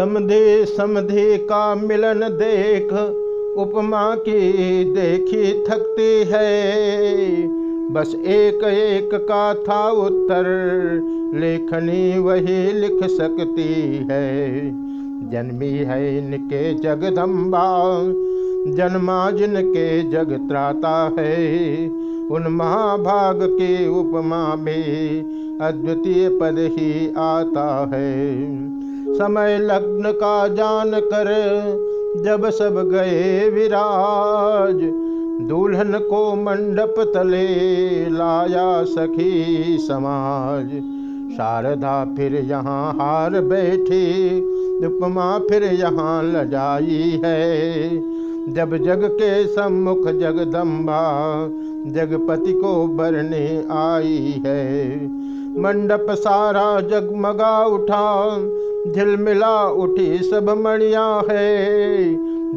समधे समधे का मिलन देख, उपमा की देखी थकती है। बस एक एक का था उत्तर लेखनी वही लिख सकती है। जन्मी है इनके जगदम्बा, जन्मा जिनके जग त्राता है। उन महाभाग के उपमा में अद्वितीय पद ही आता है। समय लग्न का जान कर जब सब गए विराज, दुल्हन को मंडप तले लाया सखी समाज। शारदा फिर यहाँ हार बैठी, उपमा फिर यहाँ लजाई है। जब जग के सम्मुख जगदम्बा, जगपति को बरने आई है। मंडप सारा जगमगा उठा झिलमिला उठी सब मणिया है।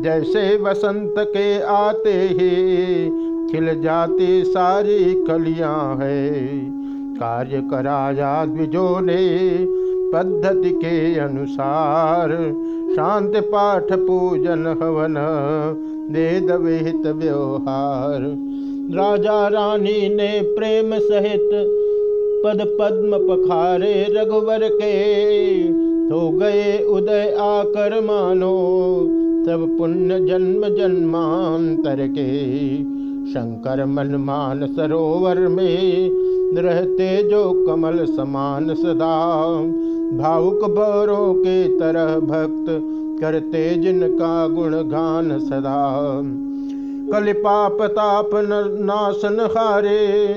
जैसे वसंत के आते ही खिल जाती सारी कलियाँ है। कार्य कराया द्विजो ने पद्धति के अनुसार। शांत पाठ पूजन हवन वेद विहित व्यवहार। राजा रानी ने प्रेम सहित पद पद्म पखारे रघुवर के। तो गए उदय आकर मानो सब पुण्य जन्म जन्मांतर के। शंकर मन मान सरोवर में रहते जो कमल समान सदा, भावुक बौरों के तरह भक्त करते जिनका गुणगान सदा। कलिपाप ताप नाशन हारे,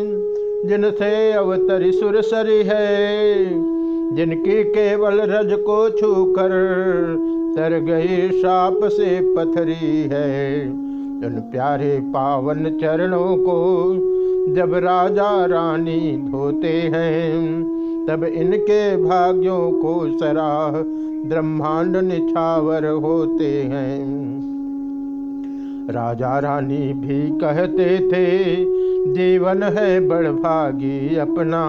जिनसे अवतरी सुरसरी है जिनकी केवल रज को छूकर तर गई साप से पथरी है। उन प्यारे पावन चरणों को जब राजा रानी धोते हैं, तब इनके भाग्यों को सराह ब्रह्मांड निछावर होते हैं। राजा रानी भी कहते थे, जीवन है बड़भागी अपना।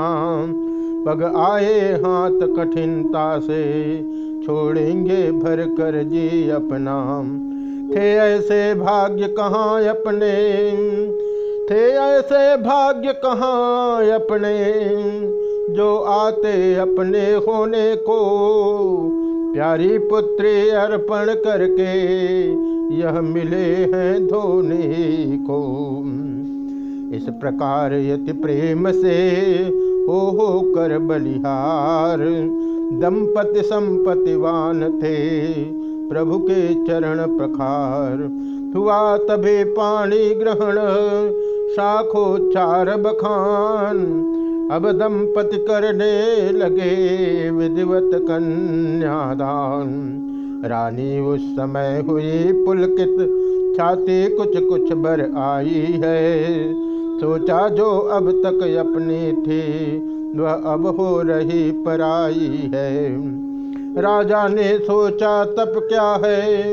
पग आए हाथ कठिनता से, छोड़ेंगे भर कर जी अपना। थे ऐसे भाग्य कहाँ अपने? थे ऐसे भाग्य कहाँ अपने? जो आते अपने होने को, प्यारी पुत्री अर्पण करके यह मिले हैं धोने को। इस प्रकार यति प्रेम से हो हो कर बलिहार। दंपति संपतिवान थे प्रभु के चरण प्रखार। हुआ तभी पानी ग्रहण शाखोच्चार बखान अब दंपति करने लगे विधिवत कन्यादान रानी उस समय हुई पुलकित, छाती कुछ कुछ बर आई है। सोचा जो अब तक अपनी थी, वह अब हो रही पराई है। राजा ने सोचा, तप क्या है?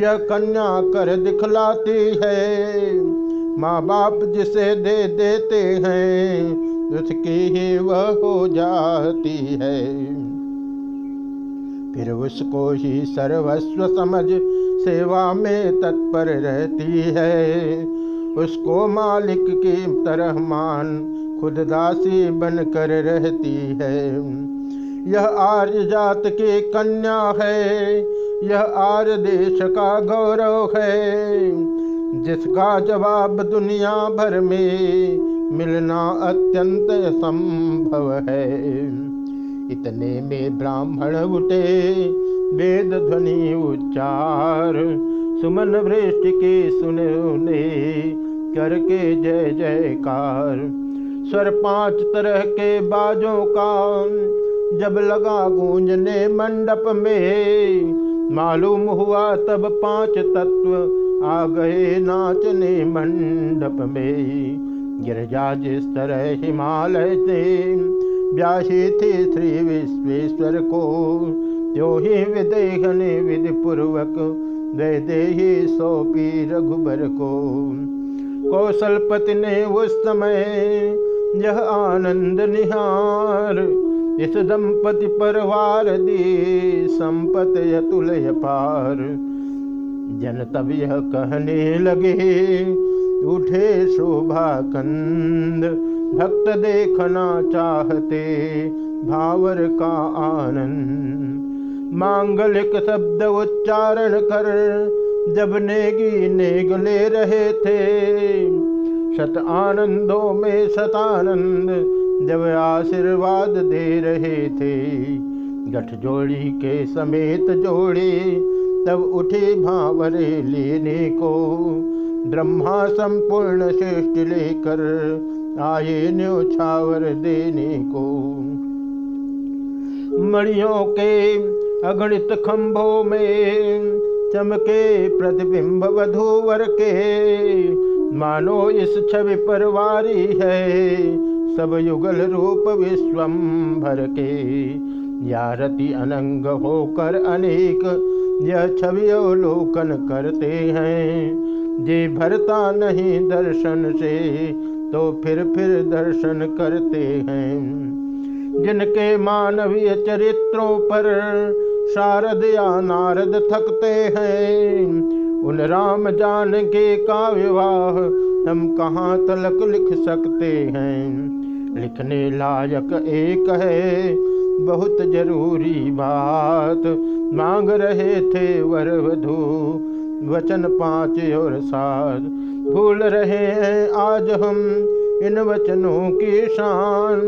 यह कन्या कर दिखलाती है। माँ बाप जिसे दे देते हैं, उसकी ही वह हो जाती है। फिर उसको ही सर्वस्व समझ, सेवा में तत्पर रहती है। उसको मालिक की तरह मान खुद दासी बनकर रहती है। यह आर्य जात की कन्या है, यह आर्य देश का गौरव है। जिसका जवाब दुनिया भर में मिलना अत्यंत संभव है। इतने में ब्राह्मण उठे, वेद ध्वनि उच्चार, सुमन वृष्टि के सुने करके जय जयकार। स्वर पाँच तरह के बाजों का, जब लगा गूंजने मंडप में, मालूम हुआ तब पाँच तत्व आ गए नाचने मंडप में। गिरजा जिस तरह हिमालय से ब्याही थी, श्री विश्वेश्वर को त्यो ही विदेह ने विधि पूर्वक दे दे सौंपी रघुबर को। कौशलपति ने उस समय यह आनंद निहार, इस दंपति परवार दी संपत यतुल पार। जन तब यह कहने लगे, उठे शोभा कंद भक्त देखना चाहते, भावर का आनंद। मांगलिक शब्द उच्चारण कर जब नेगी नेग ले रहे थे, शत आनंदों में शतानंद जब आशीर्वाद दे रहे थे। गठ जोड़ी के समेत जोड़े, तब उठे भावरे लेने को। ब्रह्मा संपूर्ण श्रेष्ठ लेकर आए न्योछावर देने को। मणियों के अगणित खंभों में चमके प्रतिबिंब वधूवर के। मानो इस छवि पर वारी है, सब युगल रूप विश्वम भर के। यारति अनंग होकर अनेक यह छवि अवलोकन करते हैं। जे भरता नहीं दर्शन से तो फिर फिर दर्शन करते हैं। जिनके मानवीय चरित्रों पर शारद या नारद थकते हैं। उन राम जान के का विवाह हम कहाँ तलक लिख सकते हैं? लिखने लायक एक है, बहुत ज़रूरी बात। मांग रहे थे वर वधु वचन पाँच और सात भूल रहे हैं आज हम इन वचनों की शान।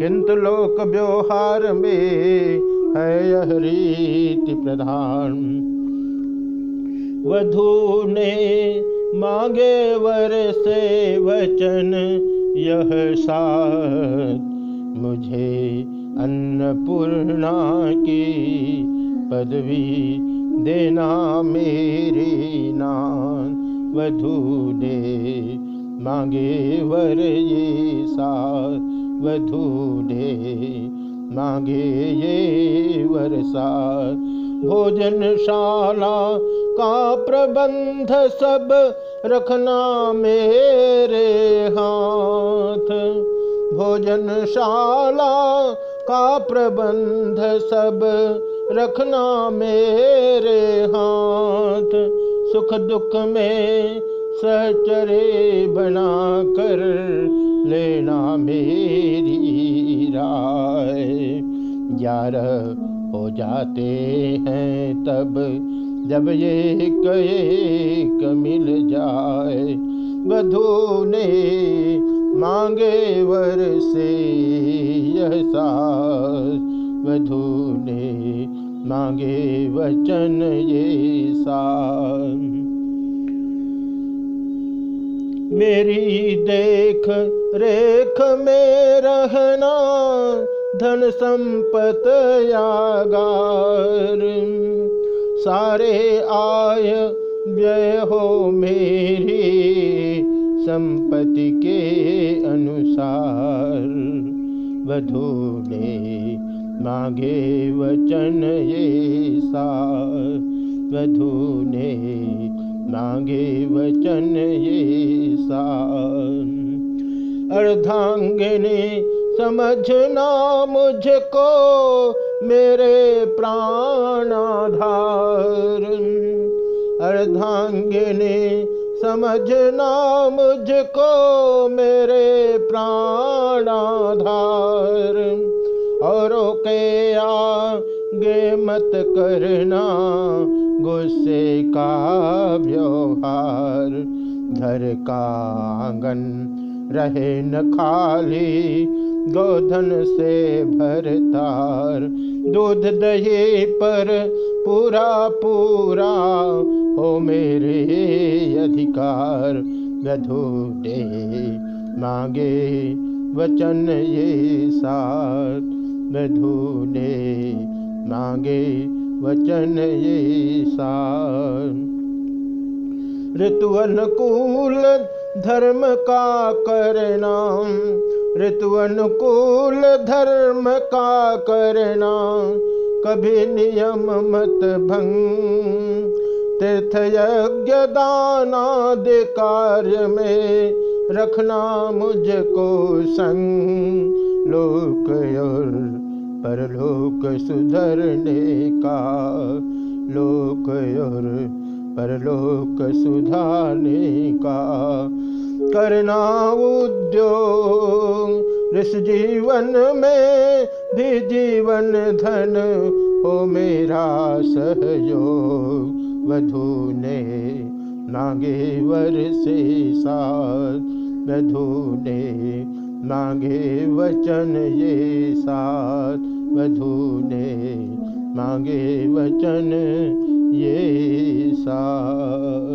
किंतु लोक व्यवहार में है यह रीति प्रधान वधु ने मांगे वर से वचन, यह साथ मुझे अन्नपूर्णा की पदवी देना मेरी नान वधु ने मांगे वर ये साथ वधु ने मांगे ये वर्षा भोजनशाला का प्रबंध सब रखना मेरे हाथ। भोजनशाला का प्रबंध सब रखना मेरे हाथ। सुख दुख में सचरे बना कर लेना मेरी राय ग्यारह हो जाते हैं तब जब ये एक मिल जाए। वधु ने मांगे वर से यह सास ने मांगे वचन ये सास मेरी देख रेख में रहना धन संपत यागार। सारे आय व्यय हो मेरी संपत्ति के अनुसार। वधु ने मांगे वचन ये सा वधु ने मांगे वचन ये सान अर्धांगिनी समझना मुझको मेरे प्राण प्राणाधार अर्धांगिनी, समझना मुझको मेरे प्राण प्राणाधार और के आगे मत करना गुस्से का व्यवहार। घर का आँगन रहे न खाली गोधन से भरतार दूध दही पर पूरा पूरा हो मेरे अधिकार। गधूटे मांगे वचन ये साथ मधु ने मांगे वचन ये साथ ऋतु अनुकूल धर्म का करना ऋतु अनुकूल धर्म का करना, कभी नियम मत भंग। तीर्थ यज्ञ दानाद कार्य में रखना मुझको संग। लोक और परलोक सुधरने का, लोक और परलोक सुधारने का। करना उद्योग इस जीवन में भी जीवन धन हो मेरा सहयोग। वधु ने नागे वर से साथ, वधु ने मांगे वचन ये साथ, वधु ने मांगे वचन ये साथ।